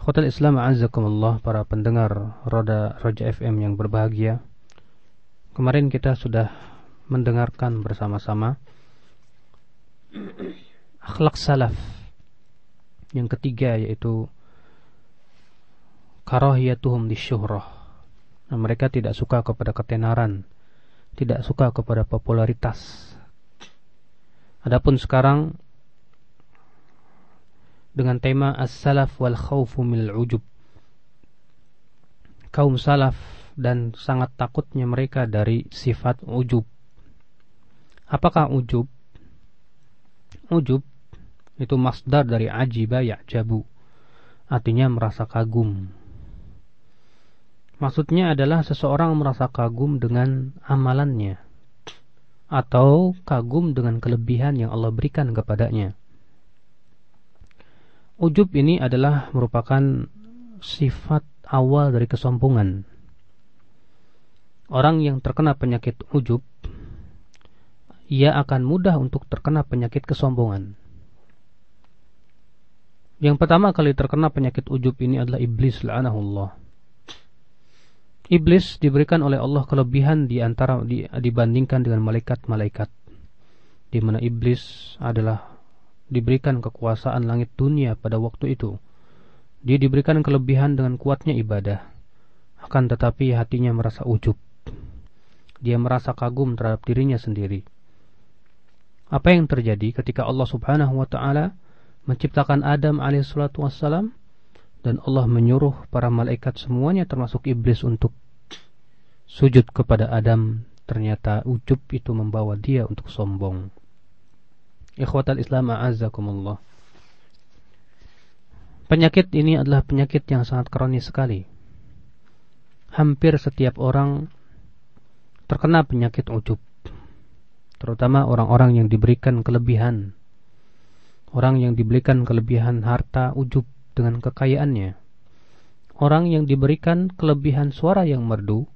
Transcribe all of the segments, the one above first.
Khotel Islam Azzakumullah para pendengar Roda Roja FM yang berbahagia. Kemarin kita sudah mendengarkan bersama-sama Akhlak salaf Yang ketiga yaitu Karahiyatuhum disyuhrah. Nah, Mereka tidak suka kepada ketenaran Tidak suka kepada popularitas. Adapun sekarang dengan tema as-salaf wal khawfu mil ujub. Kaum salaf dan sangat takutnya mereka dari sifat ujub. Apakah ujub? Ujub itu masdar dari ajiba ya'jabu. Artinya merasa kagum. Maksudnya adalah seseorang merasa kagum dengan amalannya atau kagum dengan kelebihan yang Allah berikan kepadanya. Ujub ini adalah merupakan sifat awal dari kesombongan. Orang yang terkena penyakit ujub, ia akan mudah untuk terkena penyakit kesombongan. Yang pertama kali terkena penyakit ujub ini adalah iblis la'anahullah. Iblis diberikan oleh Allah kelebihan di antara di, dibandingkan dengan malaikat-malaikat. Di mana iblis adalah diberikan kekuasaan langit dunia pada waktu itu. Dia diberikan kelebihan dengan kuatnya ibadah. Akan tetapi hatinya merasa ujub. Dia merasa kagum terhadap dirinya sendiri. Apa yang terjadi ketika Allah Subhanahu wa taala menciptakan Adam alaihissalatu wassalam dan Allah menyuruh para malaikat semuanya termasuk iblis untuk sujud kepada Adam ternyata ujub itu membawa dia untuk sombong Ikhwatal Islam a'azzakumullah. Penyakit ini adalah penyakit yang sangat kronis sekali. Hampir setiap orang terkena penyakit ujub. Terutama orang-orang yang diberikan kelebihan. Orang yang diberikan kelebihan harta ujub dengan kekayaannya. Orang yang diberikan kelebihan suara yang merdu,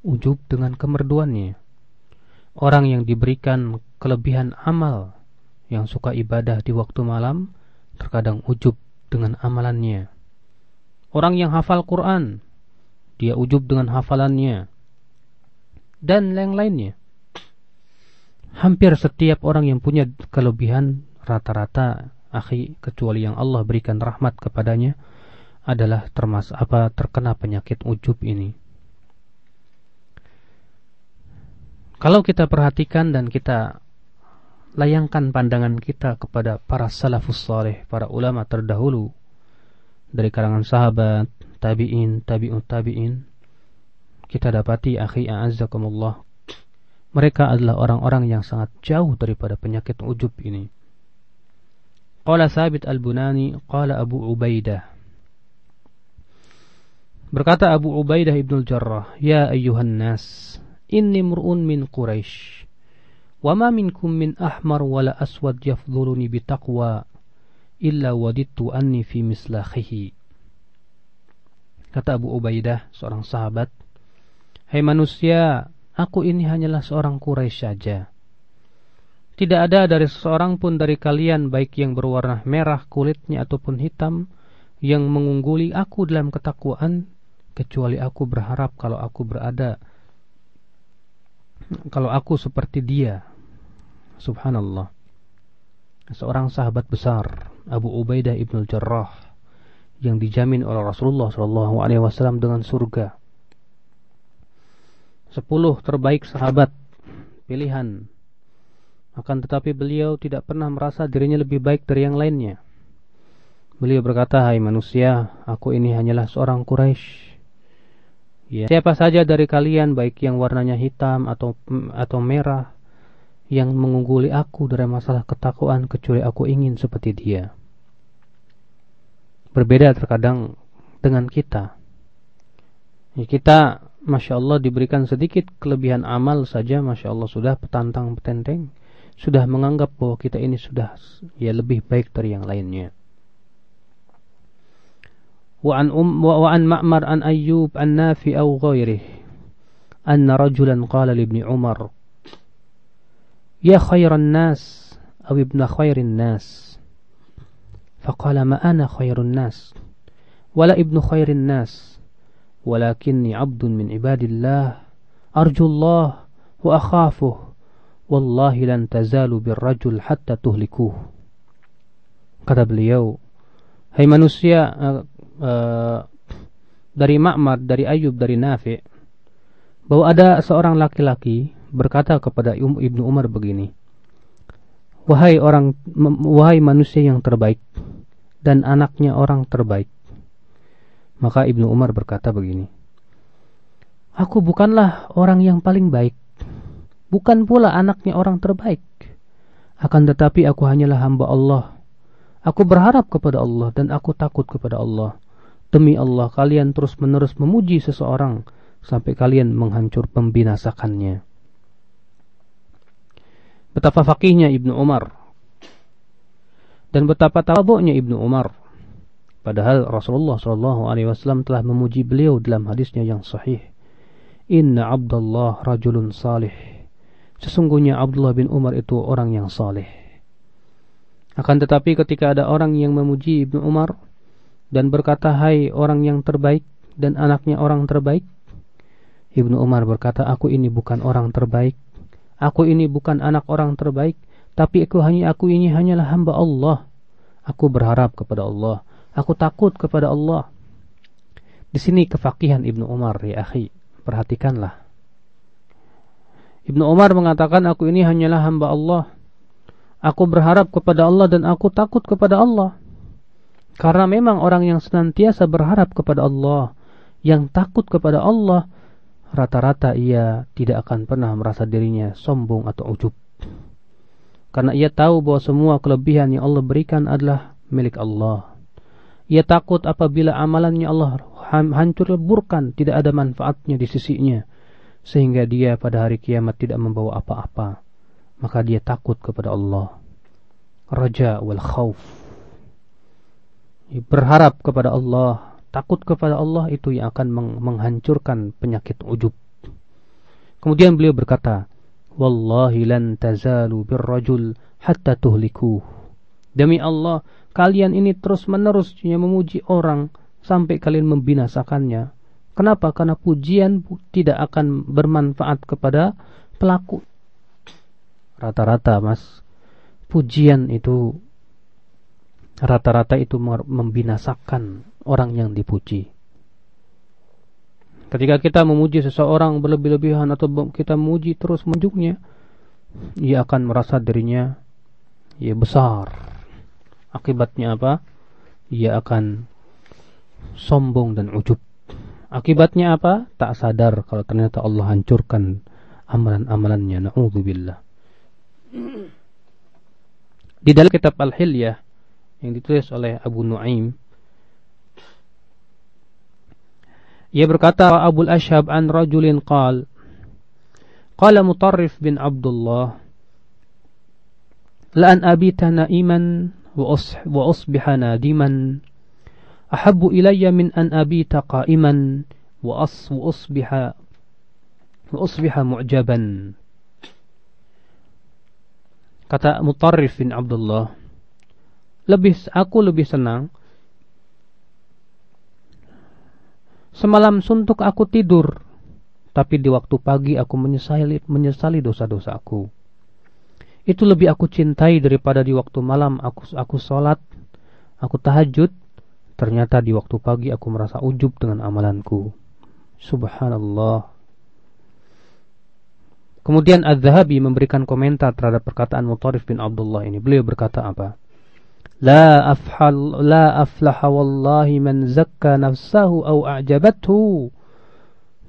ujub dengan kemerduannya. Orang yang diberikan kelebihan amal, yang suka ibadah di waktu malam terkadang ujub dengan amalannya. Orang yang hafal Quran, dia ujub dengan hafalannya. Dan lain-lainnya. Hampir setiap orang yang punya kelebihan rata-rata akhi kecuali yang Allah berikan rahmat kepadanya adalah termasuk apa terkena penyakit ujub ini. Kalau kita perhatikan dan kita layangkan pandangan kita kepada para salafus saleh, para ulama terdahulu dari kalangan sahabat, tabi'in, tabi'ut tabi'in. Kita dapati akhi a'azzakumullah mereka adalah orang-orang yang sangat jauh daripada penyakit ujub ini. Qala Sabit Al-Bunani, qala Abu Ubaidah. Berkata Abu Ubaidah Ibn Jarrah, Ya ayyuhan nas, inni mur'un min Quraisy وما منكم من أحمر ولا أسود يفضلني بتقوى إلا وددت أني في مسلاخه Kata Abu Ubaidah, seorang sahabat, Hai manusia, aku ini hanyalah seorang Quraisy saja. Tidak ada dari seorang pun dari kalian, baik yang berwarna merah kulitnya ataupun hitam, yang mengungguli aku dalam ketakwaan, kecuali aku berharap kalau aku berada kalau aku seperti dia. Subhanallah. Seorang sahabat besar, Abu Ubaidah ibn Jarrah, yang dijamin oleh Rasulullah SAW dengan surga. Sepuluh terbaik sahabat pilihan. Akan tetapi beliau tidak pernah merasa dirinya lebih baik dari yang lainnya. Beliau berkata, Hai manusia, aku ini hanyalah seorang Quraisy Ya. Siapa saja dari kalian baik yang warnanya hitam atau atau merah yang mengungguli aku dari masalah ketakwaan kecuali aku ingin seperti dia. berbeda terkadang dengan kita. Ya, kita Masya Allah diberikan sedikit kelebihan amal saja Masya Allah sudah petantang petenteng Sudah menganggap bahwa kita ini sudah ya lebih baik dari yang lainnya وعن, أم وعن مأمر عن أيوب النافي أو غيره أن رجلا قال لابن عمر يا خير الناس أو ابن خير الناس؟ فقال ما أنا خير الناس ولا ابن خير الناس ولكني عبد من عباد الله أرجو الله وأخافه والله لن تزالوا بالرجل حتى تهلكوه. kata beliau hai manusia uh, dari Ma'mar dari Ayub dari Nafi bahwa ada seorang laki-laki berkata kepada Ibnu Umar begini wahai orang wahai manusia yang terbaik dan anaknya orang terbaik maka Ibnu Umar berkata begini, Aku bukanlah orang yang paling baik, bukan pula anaknya orang terbaik. Akan tetapi aku hanyalah hamba Allah. Aku berharap kepada Allah dan aku takut kepada Allah. Demi Allah kalian terus-menerus memuji seseorang sampai kalian menghancur pembinasakannya. Betapa fakihnya Ibnu Umar dan betapa tawaduknya Ibnu Umar Padahal Rasulullah Wasallam telah memuji beliau dalam hadisnya yang sahih. Inna Abdullah rajulun salih. Sesungguhnya Abdullah bin Umar itu orang yang saleh. Akan tetapi ketika ada orang yang memuji Ibnu Umar dan berkata, Hai orang yang terbaik dan anaknya orang terbaik, Ibnu Umar berkata, Aku ini bukan orang terbaik. Aku ini bukan anak orang terbaik. Tapi aku hanya aku ini hanyalah hamba Allah. Aku berharap kepada Allah Aku takut kepada Allah. Di sini kefakihan Ibnu Umar ya akhi. Perhatikanlah. Ibnu Umar mengatakan aku ini hanyalah hamba Allah. Aku berharap kepada Allah dan aku takut kepada Allah. Karena memang orang yang senantiasa berharap kepada Allah, yang takut kepada Allah, rata-rata ia tidak akan pernah merasa dirinya sombong atau ujub. Karena ia tahu bahwa semua kelebihan yang Allah berikan adalah milik Allah. Ia takut apabila amalannya Allah hancur leburkan, tidak ada manfaatnya di sisinya. Sehingga dia pada hari kiamat tidak membawa apa-apa. Maka dia takut kepada Allah. Raja wal khawf. Berharap kepada Allah, takut kepada Allah itu yang akan menghancurkan penyakit ujub. Kemudian beliau berkata, Wallahi lan tazalu birrajul hatta tuhlikuh. Demi Allah, kalian ini terus-menerus memuji orang sampai kalian membinasakannya. Kenapa? Karena pujian tidak akan bermanfaat kepada pelaku. Rata-rata, Mas, pujian itu rata-rata itu membinasakan orang yang dipuji. Ketika kita memuji seseorang berlebih-lebihan atau kita memuji terus menjuknya, ia akan merasa dirinya ya besar, Akibatnya apa? Ia akan sombong dan ujub. Akibatnya apa? Tak sadar kalau ternyata Allah hancurkan amalan-amalannya. Na'udzubillah. Di dalam kitab Al-Hilyah yang ditulis oleh Abu Nuaim ia berkata Abu Ashab an rajulin qal Qala Mutarrif bin Abdullah La an abita na'iman وأصبح نادما أحب إلي من أن أبيت قائما وأصبح وأصبح معجبا kata Mutarrif bin Abdullah lebih aku lebih senang semalam suntuk aku tidur tapi di waktu pagi aku menyesali menyesali dosa-dosaku itu lebih aku cintai daripada di waktu malam aku aku sholat, aku tahajud, ternyata di waktu pagi aku merasa ujub dengan amalanku. Subhanallah. Kemudian Az-Zahabi memberikan komentar terhadap perkataan Mutarif bin Abdullah ini. Beliau berkata apa? La afhal la aflaha wallahi man zakka nafsahu au a'jabathu.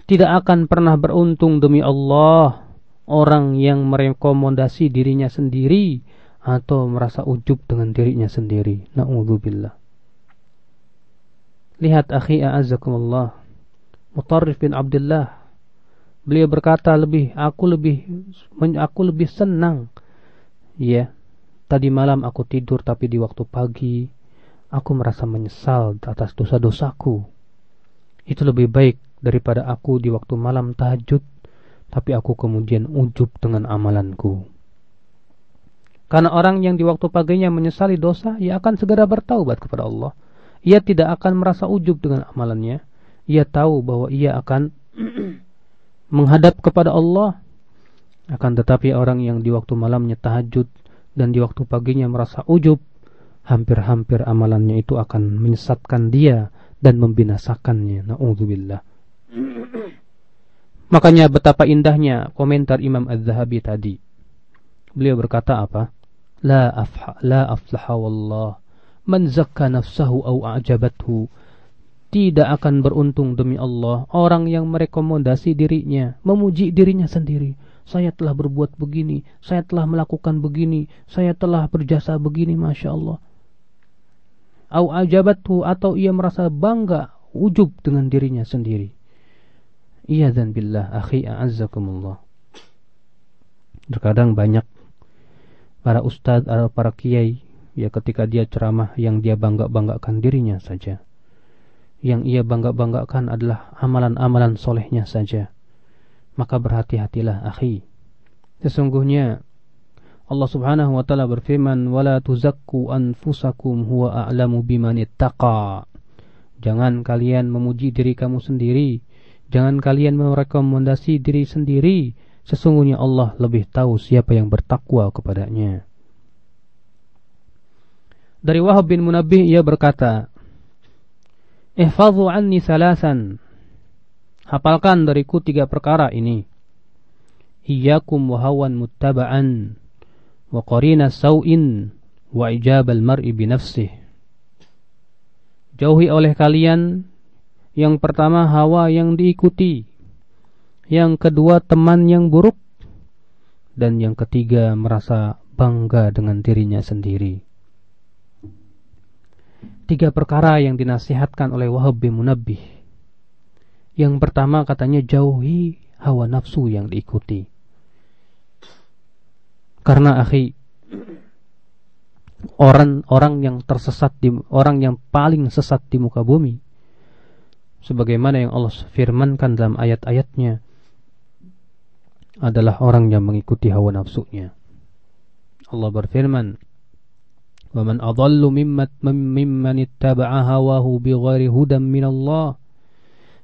Tidak akan pernah beruntung demi Allah orang yang merekomendasi dirinya sendiri atau merasa ujub dengan dirinya sendiri. Na'udzubillah. Lihat akhi a'azzakumullah. Mutarrif bin Abdullah. Beliau berkata lebih aku lebih aku lebih senang ya tadi malam aku tidur tapi di waktu pagi aku merasa menyesal atas dosa-dosaku. Itu lebih baik daripada aku di waktu malam tahajud tapi aku kemudian ujub dengan amalanku. Karena orang yang di waktu paginya menyesali dosa, ia akan segera bertaubat kepada Allah. Ia tidak akan merasa ujub dengan amalannya. Ia tahu bahwa ia akan menghadap kepada Allah. Akan tetapi orang yang di waktu malamnya tahajud dan di waktu paginya merasa ujub, hampir-hampir amalannya itu akan menyesatkan dia dan membinasakannya. Na'udzubillah. Makanya betapa indahnya komentar Imam Az-Zahabi tadi. Beliau berkata apa? La afha, la aflaha wallah. Man zakka nafsahu au a'jabathu. Tidak akan beruntung demi Allah orang yang merekomendasi dirinya, memuji dirinya sendiri. Saya telah berbuat begini, saya telah melakukan begini, saya telah berjasa begini, masya Allah. Au ajabathu atau ia merasa bangga, ujub dengan dirinya sendiri. Iya dan billah, akhi a'azzakumullah. Terkadang banyak para ustadz atau para kiai ya ketika dia ceramah yang dia bangga-banggakan dirinya saja. Yang ia bangga-banggakan adalah amalan-amalan solehnya saja. Maka berhati-hatilah akhi. Sesungguhnya Allah Subhanahu wa taala berfirman, "Wala tuzakku anfusakum huwa a'lamu biman ittaqa." Jangan kalian memuji diri kamu sendiri Jangan kalian merekomendasi diri sendiri. Sesungguhnya Allah lebih tahu siapa yang bertakwa kepadanya. Dari Wahab bin Munabbih ia berkata, Ihfadhu anni salasan. Hafalkan dariku tiga perkara ini. Iyakum wa hawan muttaba'an wa qarina saw'in wa ijabal mar'i binafsih. Jauhi oleh kalian yang pertama hawa yang diikuti. Yang kedua teman yang buruk. Dan yang ketiga merasa bangga dengan dirinya sendiri. Tiga perkara yang dinasihatkan oleh Wahab bin Munabbih. Yang pertama katanya jauhi hawa nafsu yang diikuti. Karena akhi orang orang yang tersesat di orang yang paling sesat di muka bumi sebagaimana yang Allah firmankan dalam ayat-ayatnya adalah orang yang mengikuti hawa nafsunya. Allah berfirman, "Wa man adallu mimman ittaba'a hawahu bighairi hudan min Allah."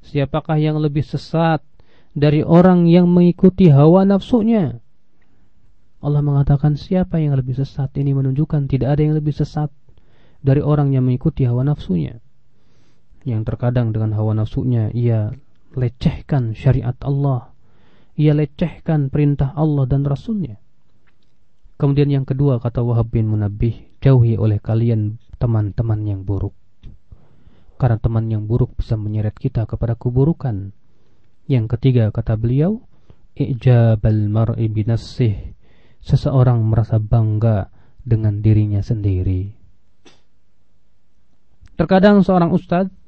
Siapakah yang lebih sesat dari orang yang mengikuti hawa nafsunya? Allah mengatakan siapa yang lebih sesat? Ini menunjukkan tidak ada yang lebih sesat dari orang yang mengikuti hawa nafsunya. Yang terkadang dengan hawa nafsunya ia lecehkan syariat Allah. Ia lecehkan perintah Allah dan Rasulnya. Kemudian yang kedua kata Wahab bin Munabbih jauhi oleh kalian teman-teman yang buruk karena teman yang buruk bisa menyeret kita kepada keburukan yang ketiga kata beliau ijabal mar'i binassih seseorang merasa bangga dengan dirinya sendiri terkadang seorang ustadz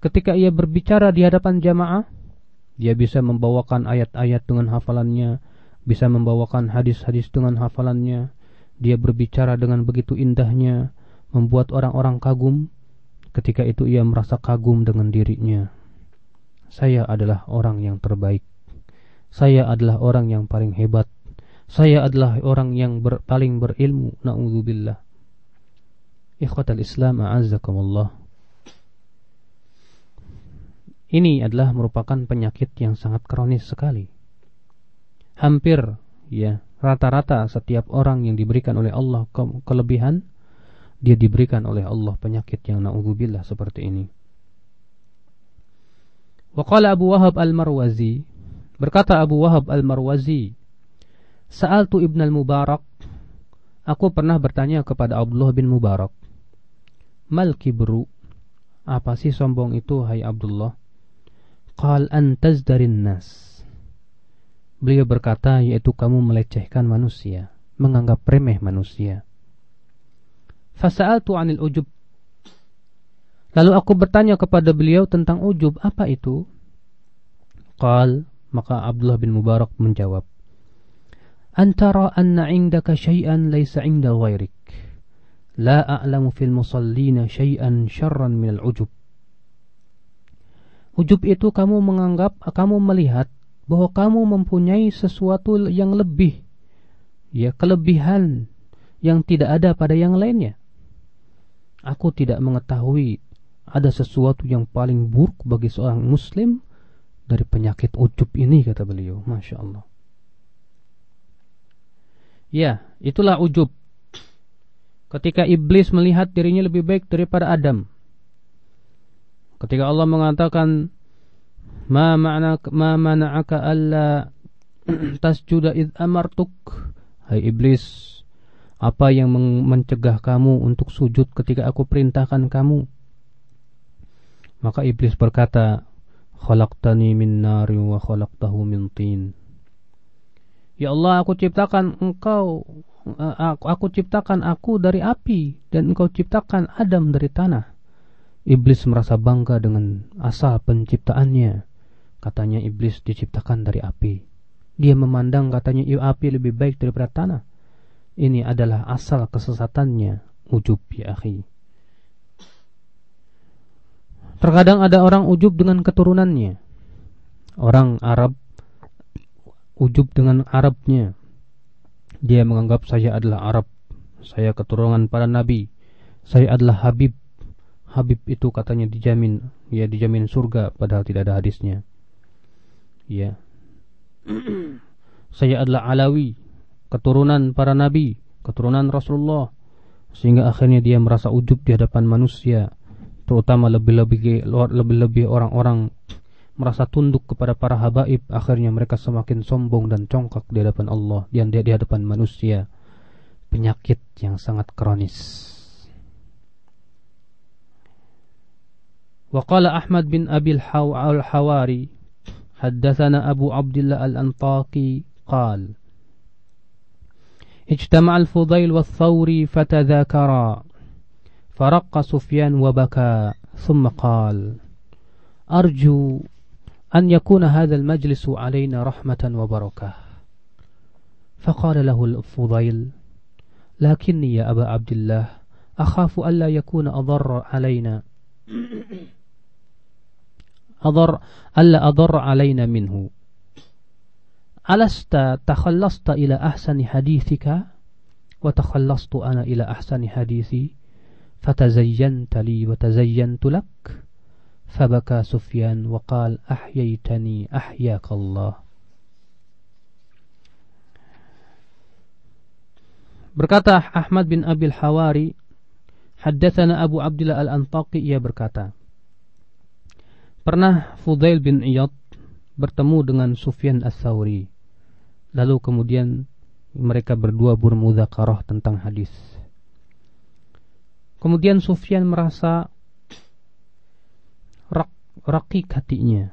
ketika ia berbicara di hadapan jamaah, dia bisa membawakan ayat-ayat dengan hafalannya, bisa membawakan hadis-hadis dengan hafalannya. Dia berbicara dengan begitu indahnya, membuat orang-orang kagum. Ketika itu ia merasa kagum dengan dirinya. Saya adalah orang yang terbaik. Saya adalah orang yang paling hebat. Saya adalah orang yang ber, paling berilmu. Na'udzubillah. Ikhwatal Islam a'azzakumullah. Ini adalah merupakan penyakit yang sangat kronis sekali. Hampir ya, rata-rata setiap orang yang diberikan oleh Allah ke kelebihan dia diberikan oleh Allah penyakit yang naudzubillah seperti ini. Waqala Abu Wahab Al-Marwazi berkata Abu Wahab Al-Marwazi Sa'altu Ibn Al-Mubarak Aku pernah bertanya kepada Abdullah bin Mubarak Mal kibru Apa sih sombong itu hai Abdullah Qal antaz dari nas. Beliau berkata yaitu kamu melecehkan manusia, menganggap remeh manusia. Fasa'altu 'anil ujub. Lalu aku bertanya kepada beliau tentang ujub, apa itu? Qal, maka Abdullah bin Mubarak menjawab, Antara anna indaka syai'an laysa inda ghairik. La a'lamu fil musallina syai'an syarran minal ujub. Ujub itu kamu menganggap, kamu melihat bahwa kamu mempunyai sesuatu yang lebih, ya kelebihan yang tidak ada pada yang lainnya. Aku tidak mengetahui ada sesuatu yang paling buruk bagi seorang muslim dari penyakit ujub ini kata beliau. Masya Allah. Ya itulah ujub. Ketika iblis melihat dirinya lebih baik daripada Adam. Ketika Allah mengatakan ma ma'na ma mana'aka alla tasjuda id amartuk hai iblis apa yang mencegah kamu untuk sujud ketika aku perintahkan kamu maka iblis berkata, "Khalaqtani min nari wa khalaqtahu min tin." Ya Allah, aku ciptakan engkau aku, aku ciptakan aku dari api dan engkau ciptakan Adam dari tanah. Iblis merasa bangga dengan asal penciptaannya. Katanya iblis diciptakan dari api. Dia memandang katanya api lebih baik daripada tanah. Ini adalah asal kesesatannya, ujub ya akhi. Terkadang ada orang ujub dengan keturunannya. Orang Arab ujub dengan Arabnya. Dia menganggap saya adalah Arab. Saya keturunan para nabi. Saya adalah Habib. Habib itu katanya dijamin, ya dijamin surga padahal tidak ada hadisnya. Ya. saya adalah Alawi, keturunan para nabi, keturunan Rasulullah. Sehingga akhirnya dia merasa ujub di hadapan manusia terutama lebih-lebih lebih-lebih orang-orang merasa tunduk kepada para habaib akhirnya mereka semakin sombong dan congkak di hadapan Allah dan di hadapan manusia penyakit yang sangat kronis وقال أحمد بن أبي الحواري حدثنا أبو عبد الله الأنطاكي قال اجتمع الفضيل والثوري فتذاكرا. فرق سفيان وبكى ثم قال أرجو أن يكون هذا المجلس علينا رحمة وبركة. فقال له الفضيل لكني يا أبا عبد الله أخاف ألا يكون أضر علينا. أضر ألا أضر علينا منه. alasta takhallasta ila ahsani hadithika wa takhallastu ana ila ahsani hadithi fatazayyanta li wa tazayyantu lak fabaka Sufyan wa qal ahyaitani ahyakallah Berkata Ahmad bin Abil Hawari Haddathana Abu Abdullah Al-Antaqi Ia berkata Pernah Fudail bin Iyad Bertemu dengan Sufyan As-Sawri Lalu kemudian Mereka berdua bermudhakarah tentang hadis Kemudian Sufyan merasa rak, rakik hatinya.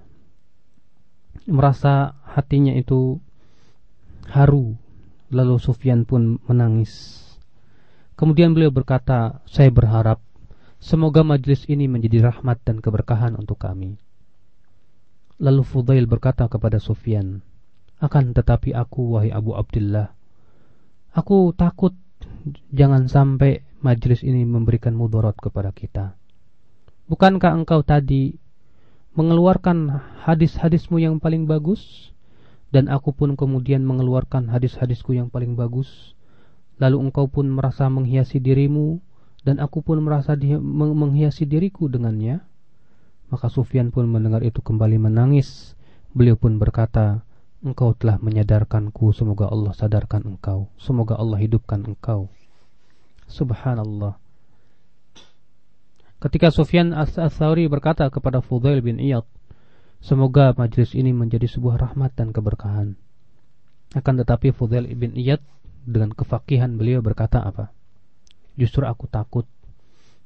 Merasa hatinya itu haru. Lalu Sufyan pun menangis. Kemudian beliau berkata, saya berharap semoga majlis ini menjadi rahmat dan keberkahan untuk kami. Lalu Fudail berkata kepada Sufyan, akan tetapi aku wahai Abu Abdullah, aku takut jangan sampai majlis ini memberikan mudarat kepada kita. Bukankah engkau tadi mengeluarkan hadis-hadismu yang paling bagus dan aku pun kemudian mengeluarkan hadis-hadisku yang paling bagus? Lalu engkau pun merasa menghiasi dirimu dan aku pun merasa menghiasi diriku dengannya? Maka Sufyan pun mendengar itu kembali menangis. Beliau pun berkata engkau telah menyadarkanku semoga Allah sadarkan engkau semoga Allah hidupkan engkau Subhanallah. Ketika Sufyan As-Thawri berkata kepada Fudail bin Iyad, Semoga majlis ini menjadi sebuah rahmat dan keberkahan. Akan tetapi Fudail bin Iyad dengan kefakihan beliau berkata apa? Justru aku takut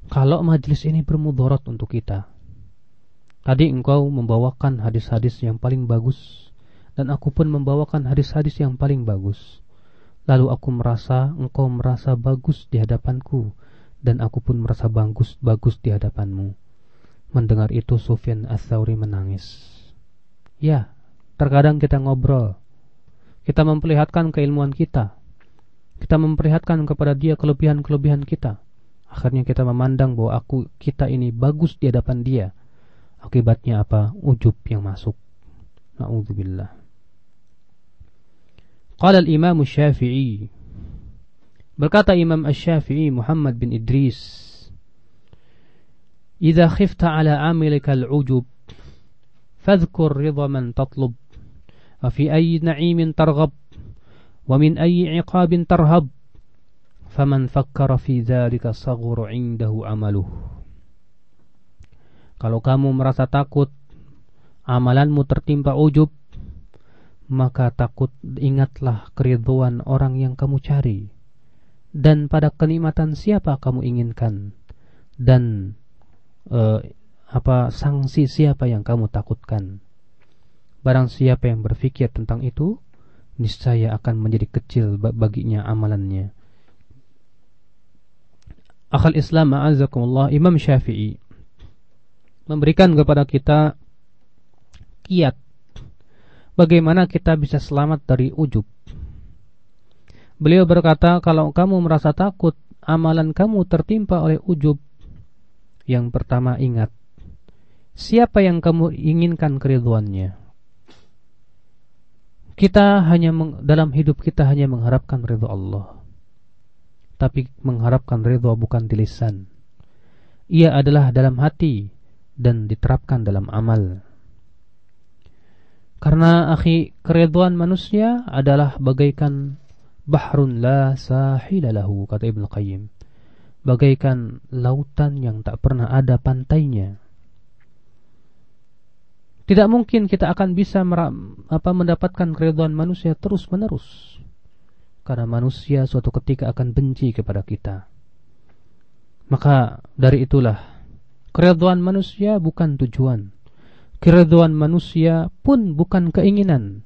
kalau majlis ini bermudarat untuk kita. Tadi engkau membawakan hadis-hadis yang paling bagus dan aku pun membawakan hadis-hadis yang paling bagus. Lalu aku merasa engkau merasa bagus di hadapanku dan aku pun merasa bagus bagus di hadapanmu. Mendengar itu Sufyan Ats-Tsauri menangis. Ya, terkadang kita ngobrol. Kita memperlihatkan keilmuan kita. Kita memperlihatkan kepada dia kelebihan-kelebihan kita. Akhirnya kita memandang bahwa aku kita ini bagus di hadapan dia. Akibatnya apa? Ujub yang masuk. Na'udzubillah. قال الإمام الشافعي berkata Imam الشافعي محمد بن إدريس إذا خفت على عملك العجب فاذكر رضا من تطلب وفي أي نعيم ترغب ومن أي عقاب ترهب فمن فكر في ذلك صغر عنده عمله kalau kamu merasa takut amalanmu tertimpa ujub maka takut ingatlah keriduan orang yang kamu cari dan pada kenikmatan siapa kamu inginkan dan uh, apa sanksi siapa yang kamu takutkan. Barang siapa yang berpikir tentang itu, niscaya akan menjadi kecil baginya amalannya. Akal Islam ma'azakumullah Imam Syafi'i memberikan kepada kita kiat bagaimana kita bisa selamat dari ujub. Beliau berkata, kalau kamu merasa takut amalan kamu tertimpa oleh ujub, yang pertama ingat Siapa yang kamu inginkan keriduannya? Kita hanya dalam hidup kita hanya mengharapkan ridho Allah. Tapi mengharapkan ridho bukan di lisan. Ia adalah dalam hati Dan diterapkan dalam amal Karena akhi keriduan manusia adalah bagaikan Bahrun la sahilalahu Kata Ibn Qayyim bagaikan lautan yang tak pernah ada pantainya. Tidak mungkin kita akan bisa apa mendapatkan keridhaan manusia terus-menerus. Karena manusia suatu ketika akan benci kepada kita. Maka dari itulah keridhaan manusia bukan tujuan. Keridhaan manusia pun bukan keinginan.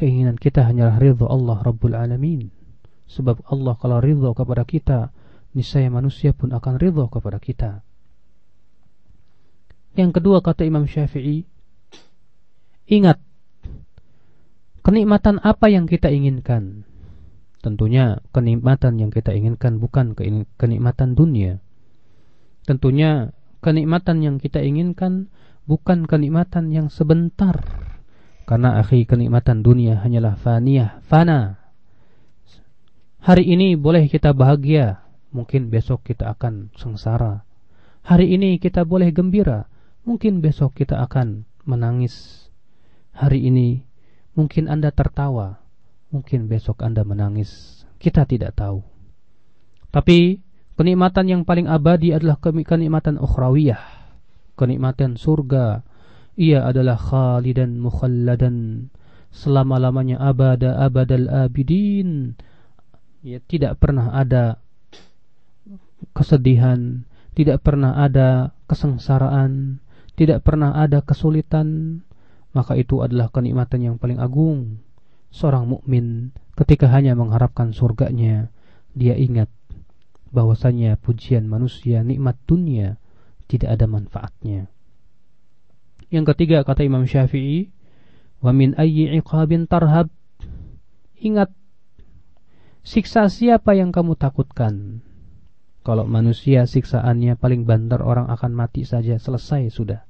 Keinginan kita hanyalah ridho Allah Rabbul Alamin. Sebab Allah kalau ridho kepada kita, niscaya manusia pun akan ridho kepada kita. Yang kedua kata Imam Syafi'i, ingat kenikmatan apa yang kita inginkan. Tentunya kenikmatan yang kita inginkan bukan kenikmatan dunia. Tentunya kenikmatan yang kita inginkan bukan kenikmatan yang sebentar. Karena akhi kenikmatan dunia hanyalah faniyah, fana. Hari ini boleh kita bahagia, mungkin besok kita akan sengsara. Hari ini kita boleh gembira, mungkin besok kita akan menangis. Hari ini mungkin Anda tertawa, mungkin besok Anda menangis. Kita tidak tahu. Tapi kenikmatan yang paling abadi adalah kenikmatan ukhrawiyah, kenikmatan surga. Ia adalah khalidan mukhalladan selama-lamanya abada abadal abidin. Ya, tidak pernah ada kesedihan, tidak pernah ada kesengsaraan, tidak pernah ada kesulitan, maka itu adalah kenikmatan yang paling agung. Seorang mukmin ketika hanya mengharapkan surganya, dia ingat bahwasanya pujian manusia nikmat dunia tidak ada manfaatnya. Yang ketiga kata Imam Syafi'i, "Wa min ayyi iqabin tarhab?" Ingat siksa siapa yang kamu takutkan? Kalau manusia siksaannya paling banter orang akan mati saja selesai sudah.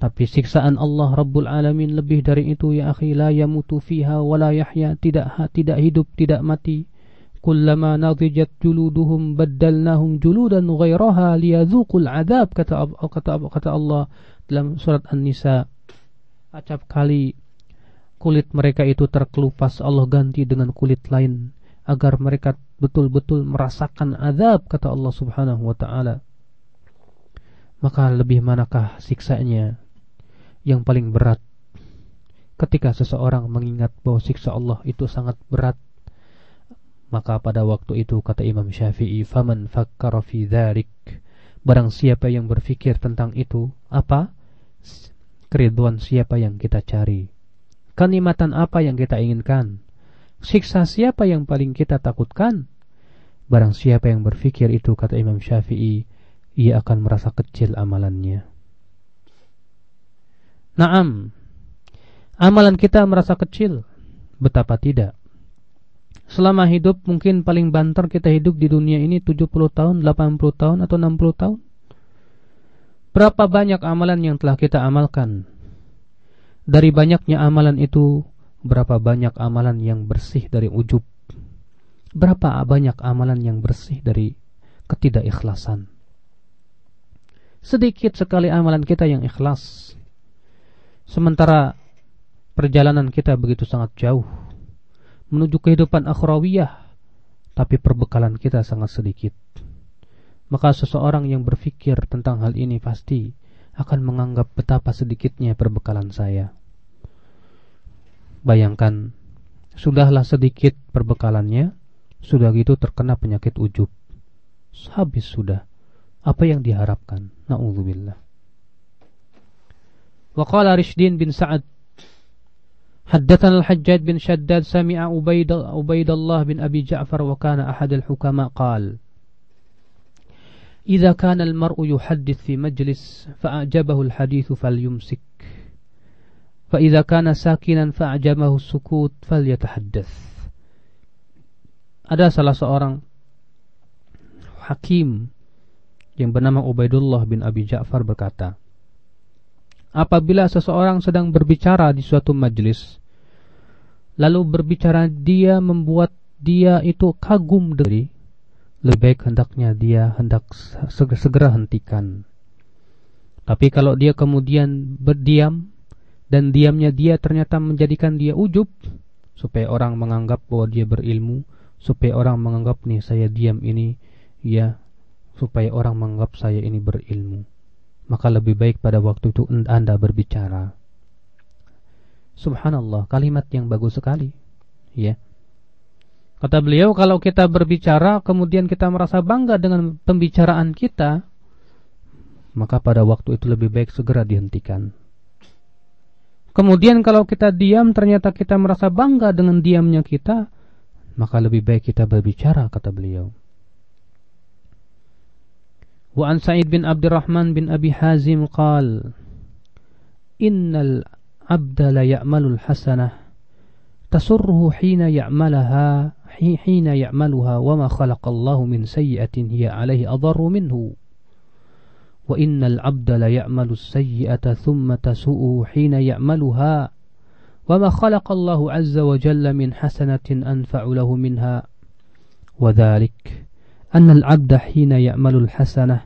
Tapi siksaan Allah Rabbul Alamin lebih dari itu ya akhi la yamutu fiha wa la yahya tidak tidak hidup tidak mati. Kullama nadijat juluduhum baddalnahum juludan ghairaha liyadzuqul adab kata kata kata Allah dalam surat An-Nisa. Acap kali kulit mereka itu terkelupas Allah ganti dengan kulit lain agar mereka betul-betul merasakan azab kata Allah Subhanahu wa taala. Maka lebih manakah siksanya yang paling berat ketika seseorang mengingat bahwa siksa Allah itu sangat berat maka pada waktu itu kata Imam Syafi'i faman fakkara fi dzalik barang siapa yang berpikir tentang itu apa keriduan siapa yang kita cari kenikmatan apa yang kita inginkan Siksa siapa yang paling kita takutkan? Barang siapa yang berpikir itu kata Imam Syafi'i, ia akan merasa kecil amalannya. Naam. Amalan kita merasa kecil. Betapa tidak. Selama hidup mungkin paling banter kita hidup di dunia ini 70 tahun, 80 tahun atau 60 tahun. Berapa banyak amalan yang telah kita amalkan? Dari banyaknya amalan itu, berapa banyak amalan yang bersih dari ujub? Berapa banyak amalan yang bersih dari ketidakikhlasan? Sedikit sekali amalan kita yang ikhlas. Sementara perjalanan kita begitu sangat jauh menuju kehidupan akhrawiyah. Tapi perbekalan kita sangat sedikit. Maka seseorang yang berpikir tentang hal ini pasti akan menganggap betapa sedikitnya perbekalan saya. Bayangkan sudahlah sedikit perbekalannya sudah gitu terkena penyakit ujub. Habis sudah. Apa yang diharapkan? Naudzubillah. Waqala Rishdin bin Sa'ad حدثنا الحجاج بن شداد سمع عبيد, عبيد الله بن أبي جعفر وكان أحد الحكماء قال إذا كان المرء يحدث في مجلس فأعجبه الحديث فليمسك فإذا كان ساكنا فأعجبه السكوت فليتحدث Ada salah seorang hakim yang bernama Ubaidullah bin Abi Ja'far berkata, Apabila seseorang sedang berbicara di suatu majlis, lalu berbicara dia membuat dia itu kagum dari lebih baik hendaknya dia hendak segera, hentikan. Tapi kalau dia kemudian berdiam dan diamnya dia ternyata menjadikan dia ujub supaya orang menganggap bahwa dia berilmu, supaya orang menganggap nih saya diam ini ya supaya orang menganggap saya ini berilmu. Maka lebih baik pada waktu itu Anda berbicara. Subhanallah, kalimat yang bagus sekali. Ya. Kata beliau, kalau kita berbicara kemudian kita merasa bangga dengan pembicaraan kita, maka pada waktu itu lebih baik segera dihentikan. Kemudian kalau kita diam ternyata kita merasa bangga dengan diamnya kita, maka lebih baik kita berbicara kata beliau. Wa an Sa'id bin Abdurrahman bin Abi Hazim qal Innal العبد ليعمل الحسنة تسره حين يعملها حين يعملها وما خلق الله من سيئة هي عليه أضر منه. وإن العبد ليعمل السيئة ثم تسوءه حين يعملها وما خلق الله عز وجل من حسنة أنفع له منها. وذلك أن العبد حين يعمل الحسنة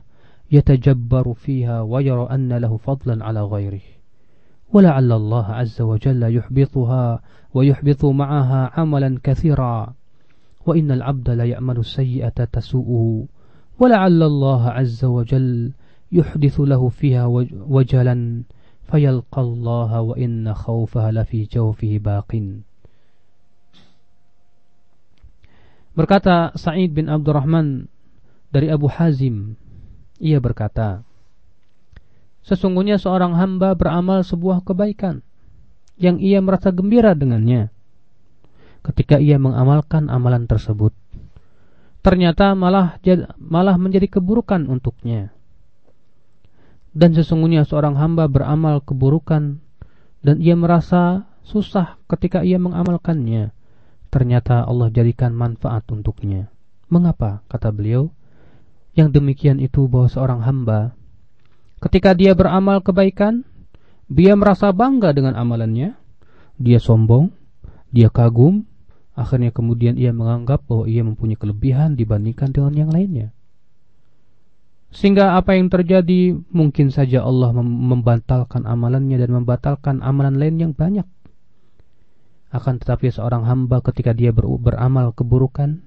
يتجبر فيها ويرى أن له فضلا على غيره. ولعل الله عز وجل يحبطها ويحبط معها عملا كثيرا. وإن العبد ليأمل السيئة تسوءه. ولعل الله عز وجل يحدث له فيها وجلا فيلقى الله وإن خوفها لفي جوفه باق. Berkata Sa'id bin Abdurrahman dari Abu Hazim, ia berkata, Sesungguhnya seorang hamba beramal sebuah kebaikan yang ia merasa gembira dengannya. Ketika ia mengamalkan amalan tersebut, ternyata malah malah menjadi keburukan untuknya. Dan sesungguhnya seorang hamba beramal keburukan dan ia merasa susah ketika ia mengamalkannya. Ternyata Allah jadikan manfaat untuknya. Mengapa? Kata beliau. Yang demikian itu bahwa seorang hamba Ketika dia beramal kebaikan, dia merasa bangga dengan amalannya, dia sombong, dia kagum, akhirnya kemudian ia menganggap bahwa ia mempunyai kelebihan dibandingkan dengan yang lainnya. Sehingga apa yang terjadi mungkin saja Allah membatalkan amalannya dan membatalkan amalan lain yang banyak. Akan tetapi seorang hamba ketika dia beramal keburukan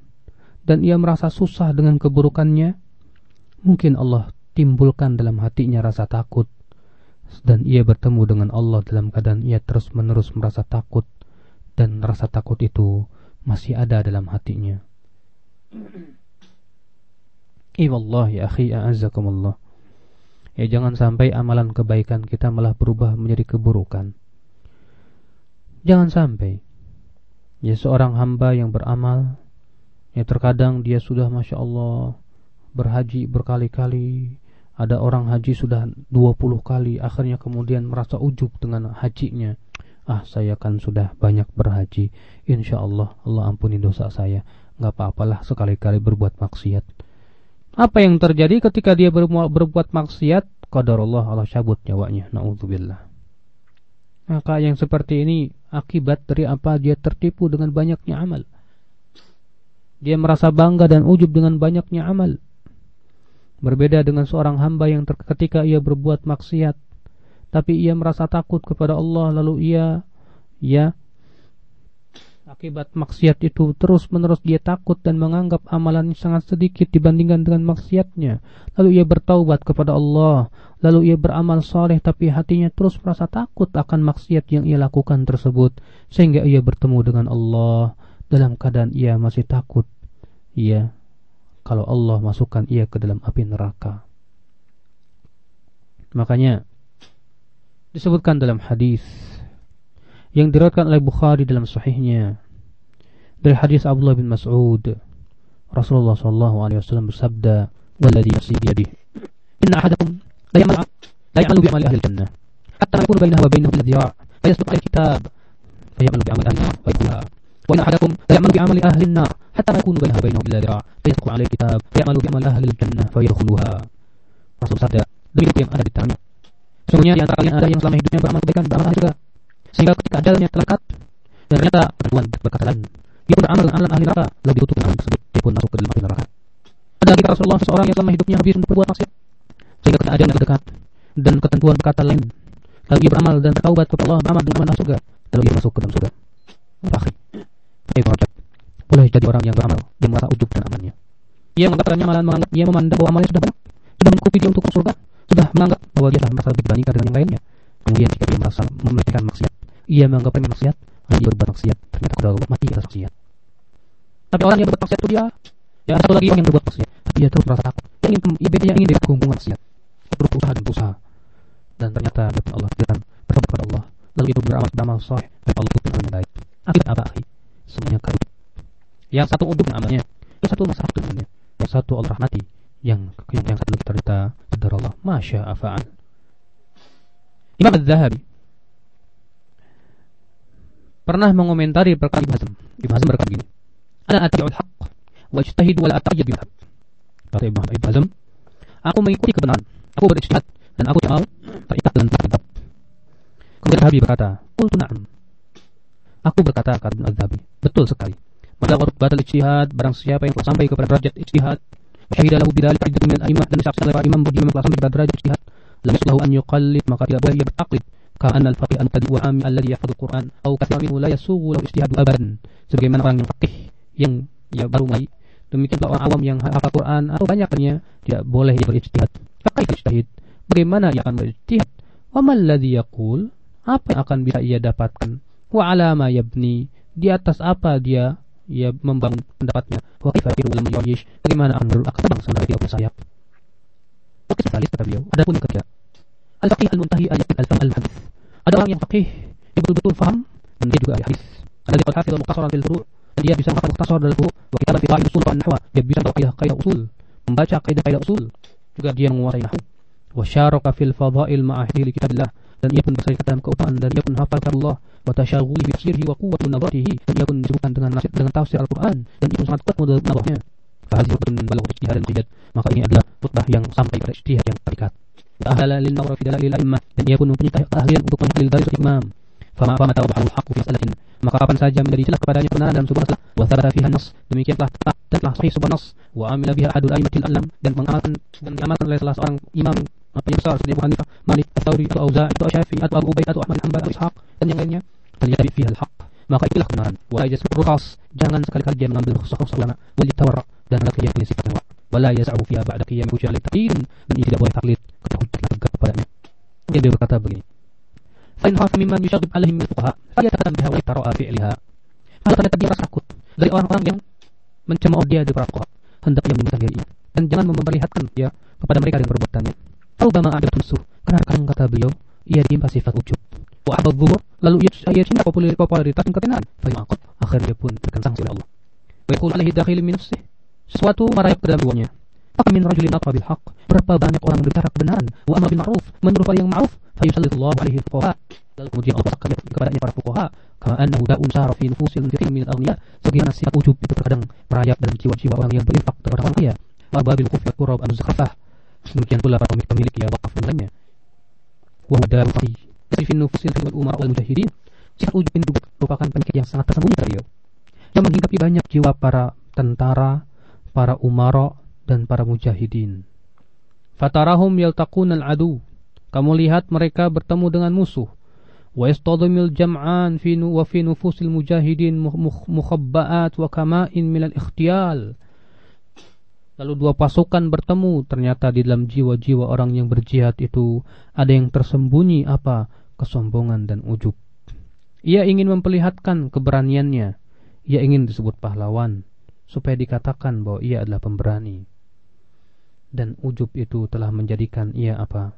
dan ia merasa susah dengan keburukannya, mungkin Allah timbulkan dalam hatinya rasa takut dan ia bertemu dengan Allah dalam keadaan ia terus-menerus merasa takut dan rasa takut itu masih ada dalam hatinya. Iwallah ya akhi a'azzakumullah. Ya jangan sampai amalan kebaikan kita malah berubah menjadi keburukan. Jangan sampai. Ya seorang hamba yang beramal ya terkadang dia sudah Masya Allah berhaji berkali-kali Ada orang haji sudah 20 kali, akhirnya kemudian merasa ujub dengan hajinya. Ah, saya kan sudah banyak berhaji. Insya Allah, Allah ampuni dosa saya. Gak apa-apalah sekali-kali berbuat maksiat. Apa yang terjadi ketika dia berbuat maksiat? Qadar Allah, Allah cabut nyawanya. Na'udzubillah. Maka yang seperti ini akibat dari apa dia tertipu dengan banyaknya amal. Dia merasa bangga dan ujub dengan banyaknya amal. Berbeda dengan seorang hamba yang ketika ia berbuat maksiat, tapi ia merasa takut kepada Allah lalu ia ya akibat maksiat itu terus-menerus dia takut dan menganggap amalannya sangat sedikit dibandingkan dengan maksiatnya. Lalu ia bertaubat kepada Allah, lalu ia beramal soleh tapi hatinya terus merasa takut akan maksiat yang ia lakukan tersebut sehingga ia bertemu dengan Allah dalam keadaan ia masih takut ia kalau Allah masukkan ia ke dalam api neraka. Makanya disebutkan dalam hadis yang diriwayatkan oleh Bukhari dalam sahihnya dari hadis Abdullah bin Mas'ud Rasulullah sallallahu alaihi wasallam bersabda walladhi nafsi biyadihi inna ahadakum la ya'mal la ya'malu bi amali ahli jannah hatta ma yakunu bainahu wa bainahu illa dhira' فيسبق عليه الكتاب فيعمل بعمل أهل النار فيدخلها وإن أحدكم لا يعمل بعمل أهل النار حتى ما يكون بينه وبينه إلا ذراع فيسبق عليه الكتاب فيعمل بعمل أهل الجنة فيدخلها Rasul sabda demi yang ada di tangannya Sesungguhnya di antara kalian ada yang selama hidupnya beramal kebaikan beramal ahli surga sehingga ketika ajalnya terdekat dan ternyata Tuhan berkata lain dia pun beramal dengan amalan ahli neraka lalu ditutup dengan tersebut dia pun masuk ke dalam api neraka ada lagi Rasulullah seseorang yang selama hidupnya habis untuk berbuat maksiat sehingga ketika ajalnya terdekat dan ketentuan berkata lain lalu ia beramal dan bertaubat kepada Allah beramal dengan amalan surga lalu ia masuk ke dalam surga Akhir. Ibn Rajab boleh jadi orang yang beramal dia merasa ujub dengan amalnya. Ia mengatakannya malah menganggap dia memandang bahwa amalnya sudah banyak sudah mencukupi dia untuk surga sudah menganggap bahwa dia telah merasa lebih dibandingkan dengan yang lainnya. Kemudian jika dia merasa memiliki maksiat ia menganggap maksiat dia berbuat maksiat ternyata sudah mati atas maksiat. Tapi orang yang berbuat maksiat itu dia ya satu lagi orang yang berbuat maksiat tapi dia terus merasa takut. Dia ingin ya bedanya ingin dia hubungan maksiat. Terus berusaha dan berusaha. Dan ternyata Allah dia bertobat kepada Allah. Lalu itu beramal beramal saleh dan Allah itu yang baik. Akibat apa akhi semuanya karut yang satu untuk amalnya yang satu masalah dengannya yang satu Allah rahmati yang yang, yang satu kita cerita sadar Allah. Masya afaan Imam Az-Zahabi pernah mengomentari perkataan Ibn Hazm. Ibn Hazm berkata begini Ana ati'ul haqq wa ijtahid wa la atayyad bil kata Ibn Hazm aku mengikuti kebenaran aku berijtihad dan aku tidak mau terikat dengan kitab kemudian Zahabi berkata qultu na'am Aku berkata, kata Ibn Al-Dhabi, betul sekali. Maka warub batal ijtihad, barang siapa yang sampai kepada derajat ijtihad, syahidah lahu bidalik iddat min imam dan saksi oleh imam bagi yang telah derajat ijtihad, lalu yuslahu an yuqallid, maka tidak boleh ia bertaklid. Karena al-faqih al-tadi wa ami alladhi yahfadhu al-Quran, atau kathira minhu la yasugu lahu ijtihadu abadan. Sebagaimana orang yang faqih, yang ya baru mai demikian orang awam yang hafal Quran atau banyaknya tidak boleh ia berijtihad. Fakih ijtihad. Bagaimana ia akan berijtihad? Wa man ladhi yaqul? Apa yang akan bisa ia dapatkan wa ala ma yabni di atas apa dia ia membangun pendapatnya wa kaifa yakiru lam yuyish bagaimana akan akan bangsa dari dia bersayap Oke sekali kata beliau adapun yang ketiga Al-faqih al-muntahi ayat al-fam al-hadis. Ada orang yang faqih, betul-betul faham dan dia juga ahli hadis. Ada yang hafiz al-muqtasaran fil furu' dan dia bisa menghafal muqtasar dari furu' wa kitaban fi usul wa nahwa. Dia bisa tahu kaidah usul, membaca kaidah-kaidah usul. Juga dia menguasai nahwu. Wa syaraka fil fadail ma'ahdi li kitabillah dan ia pun berserikat dalam keutamaan dan ia pun hafal Allah wa tasyaghuli bi tafsirihi wa quwwati nadharihi dan pun disebutkan dengan nasihat dengan tafsir Al-Quran dan itu sangat kuat modal nadharnya fahadhi khutbah balagh ijtihad al-ijtihad maka ini adalah khutbah yang sampai pada ijtihad yang terikat. wa ahala lin nawra fi dalail al-immah dan ia pun mempunyai keahlian untuk menilai dalil imam fama fama tawabahu al-haqq fi salatin maka kapan saja menjadi jelas kepadanya kebenaran dalam sebuah masalah. wa thabata fiha nas demikian telah tetap telah sahih sebuah nas wa amila biha ahadul a'immatil alam dan mengamalkan dan diamalkan oleh salah seorang imam. Yang besar seperti Abu Hanifah, Malik, Thawri, atau Auza'i, atau Syafi'i, atau Abu Ubaid, atau Ahmad Hanbal, atau Ishaq dan yang lainnya terjadi al-haq maka itulah kebenaran. Wa yajsu rukhas jangan sekali-kali dia mengambil rukhsah-rukhsah ulama wal tawarra dan dia pilih sifat tawarra wala yas'u fiha ba'da qiyam hujjah taqin dan ia tidak boleh taklid kepada hujjah dia dia berkata begini fa in khafa mimman yushaghib alaihim min fuqaha falyatakatam biha wa yatara'a fi'liha. Kalau ternyata dia takut dari orang-orang yang mencemooh dia dari para fuqaha hendaknya mengundurkan diri dan jangan memperlihatkan ya kepada mereka dengan perbuatannya. Rubama ada musuh karena kata beliau ia diimpa sifat ujub wa abadzuhur lalu ia, ia cinta popularitas dan ketenaran fa akhirnya pun terkena sanksi oleh Allah wa yaqul alaihi dakhil min nafsihi sesuatu merayap ke dalam jiwanya Apa min rajulin naqa bil? Berapa banyak orang berbicara kebenaran, wa amar bil ma'ruf, menyuruh hal yang ma'ruf, fa yusallitullahu alaihi fuqaha. Lalu kemudian Allah akan kepadanya para fuqaha, kama annahu da'un sara fi nufusil katsirin min al-aghniya. Sebagaimana sifat ujub itu terkadang merayap dalam jiwa-jiwa orang yang berinfak kepada orang kaya. Wa babil kufri qurab an-zakafah. Demikian pula para pemilik ya wakaf dan lainnya. Wa fi fi nufusil wal umar wal mujahidin. Sifat ujub ini merupakan penyakit yang sangat tersembunyi dari beliau. Yang menghinggapi banyak jiwa para tentara, para umara dan para mujahidin. Fatarahum yaltaqun al-adu. Kamu lihat mereka bertemu dengan musuh. Wa yastadhimil jam'an fi wa fi nufusil mujahidin mukhabba'at wa kama'in min al-ikhtiyal. Lalu dua pasukan bertemu, ternyata di dalam jiwa-jiwa orang yang berjihad itu ada yang tersembunyi apa? Kesombongan dan ujub. Ia ingin memperlihatkan keberaniannya. Ia ingin disebut pahlawan supaya dikatakan bahwa ia adalah pemberani dan ujub itu telah menjadikan ia apa?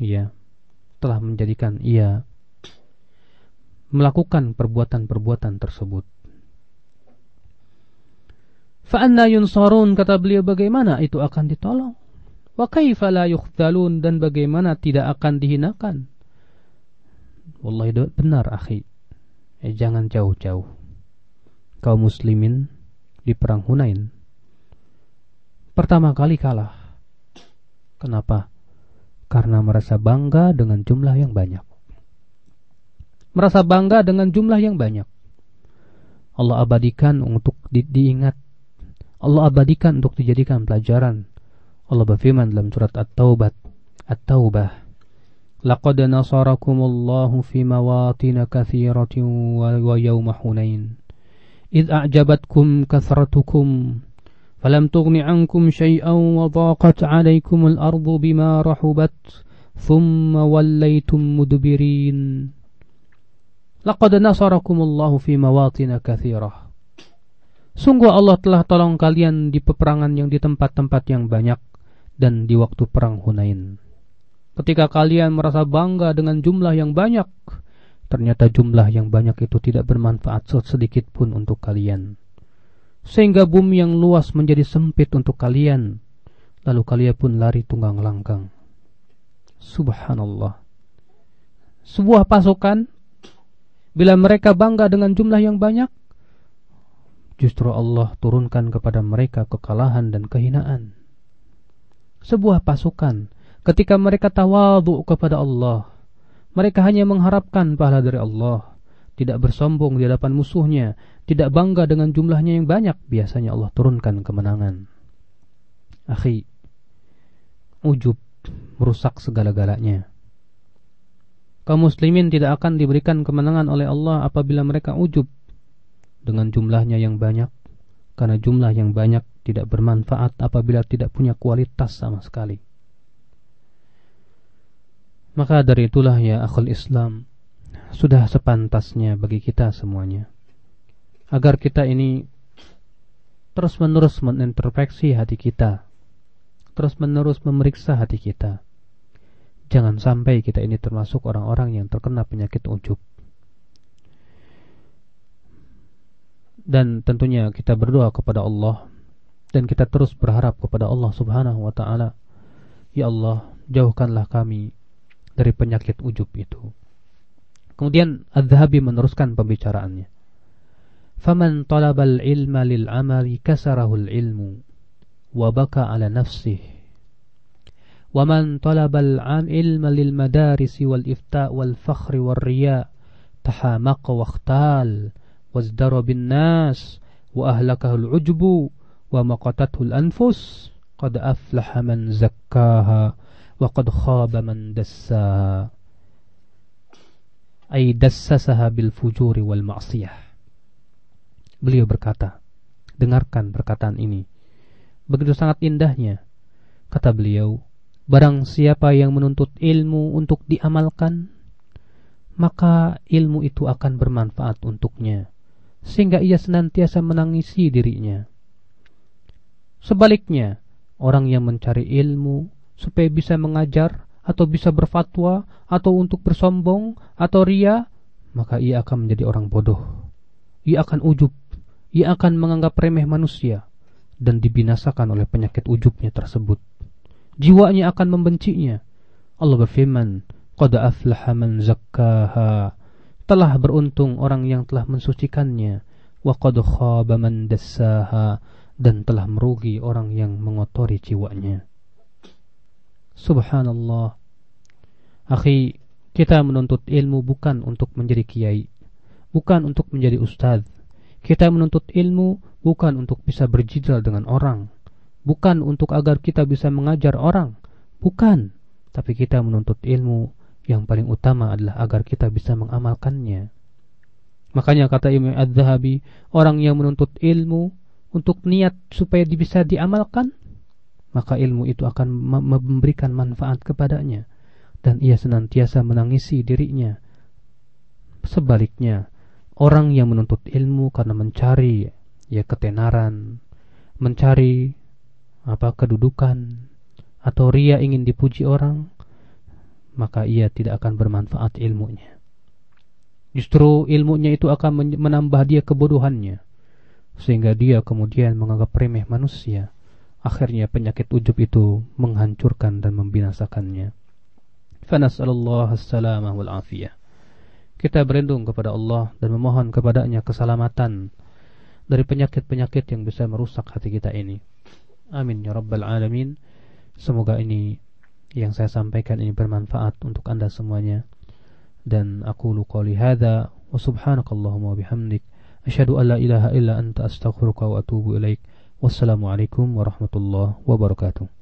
Ia telah menjadikan ia melakukan perbuatan-perbuatan tersebut. Fa'anna yunsarun kata beliau bagaimana itu akan ditolong? Wa kaifa la dan bagaimana tidak akan dihinakan? Wallahi benar akhi. Eh, jangan jauh-jauh. Kaum muslimin di perang Hunain pertama kali kalah. Kenapa? Karena merasa bangga dengan jumlah yang banyak. Merasa bangga dengan jumlah yang banyak. Allah abadikan untuk di diingat. Allah abadikan untuk dijadikan pelajaran. Allah berfirman dalam surat At-Taubah. At-Taubah. Laqad nasarakumullahu fi mawatin kathiratin wa yawma hunain. إذ أعجبتكم كثرتكم فلم تغن عنكم شيئا وضاقت عليكم الأرض بما رحبت ثم وليتم مدبرين لقد نصركم الله في مواطن كثيرة Sungguh Allah telah tolong kalian di peperangan yang di tempat-tempat yang banyak dan di waktu perang Hunain. Ketika kalian merasa bangga dengan jumlah yang banyak, ternyata jumlah yang banyak itu tidak bermanfaat sedikit pun untuk kalian. Sehingga bumi yang luas menjadi sempit untuk kalian. Lalu kalian pun lari tunggang langgang subhanallah. Sebuah pasukan bila mereka bangga dengan jumlah yang banyak justru Allah turunkan kepada mereka kekalahan dan kehinaan sebuah pasukan ketika mereka tawadhu kepada Allah mereka hanya mengharapkan pahala dari Allah tidak bersombong di hadapan musuhnya, tidak bangga dengan jumlahnya yang banyak, biasanya Allah turunkan kemenangan. Akhi, ujub merusak segala-galanya. Kaum muslimin tidak akan diberikan kemenangan oleh Allah apabila mereka ujub dengan jumlahnya yang banyak, karena jumlah yang banyak tidak bermanfaat apabila tidak punya kualitas sama sekali. Maka dari itulah ya akhul Islam sudah sepantasnya bagi kita semuanya agar kita ini terus-menerus menintrospeksi hati kita terus-menerus memeriksa hati kita jangan sampai kita ini termasuk orang-orang yang terkena penyakit ujub dan tentunya kita berdoa kepada Allah dan kita terus berharap kepada Allah Subhanahu wa taala ya Allah jauhkanlah kami dari penyakit ujub itu Kemudian Az-Zahabi meneruskan pembicaraannya. Faman talabal ilma lil amali kasarahu ilmu wa baka ala nafsih. ومن طلب العلم للمدارس والإفتاء والفخر والرياء تحامق واختال wazdara bin nas wa ahlakahul ujbu wa maqatathul anfus qad aflaha man zakkaha wa qad khaba man dassaha ay dassasaha bil fujuri wal ma'siyah beliau berkata dengarkan perkataan ini. Begitu sangat indahnya kata beliau. Barang siapa yang menuntut ilmu untuk diamalkan maka ilmu itu akan bermanfaat untuknya sehingga ia senantiasa menangisi dirinya. Sebaliknya, orang yang mencari ilmu supaya bisa mengajar atau bisa berfatwa atau untuk bersombong atau ria, maka ia akan menjadi orang bodoh. Ia akan ujub, ia akan menganggap remeh manusia dan dibinasakan oleh penyakit ujubnya tersebut. Jiwanya akan membencinya. Allah berfirman, "Qad aflaha man zakkaha." Telah beruntung orang yang telah mensucikannya. Wa qad khaba man dassaha dan telah merugi orang yang mengotori jiwanya. Subhanallah. Akhi, kita menuntut ilmu bukan untuk menjadi kiai, bukan untuk menjadi ustadz. Kita menuntut ilmu bukan untuk bisa berjidal dengan orang, bukan untuk agar kita bisa mengajar orang, bukan. Tapi kita menuntut ilmu yang paling utama adalah agar kita bisa mengamalkannya. Makanya kata Imam Az-Zahabi, orang yang menuntut ilmu untuk niat supaya bisa diamalkan, maka ilmu itu akan memberikan manfaat kepadanya dan ia senantiasa menangisi dirinya. Sebaliknya, orang yang menuntut ilmu karena mencari ya ketenaran, mencari apa kedudukan atau ria ingin dipuji orang, maka ia tidak akan bermanfaat ilmunya. Justru ilmunya itu akan menambah dia kebodohannya sehingga dia kemudian menganggap remeh manusia. Akhirnya penyakit ujub itu menghancurkan dan membinasakannya. Fanas'alullah as-salamah wal afiyah. Kita berlindung kepada Allah dan memohon kepadanya keselamatan dari penyakit-penyakit yang bisa merusak hati kita ini. Amin ya rabbal alamin. Semoga ini yang saya sampaikan ini bermanfaat untuk Anda semuanya. Dan aku qouli hadza wa subhanakallahumma bihamdik asyhadu an la ilaha illa anta astaghfiruka wa atubu ilaik. Wassalamualaikum warahmatullahi wabarakatuh.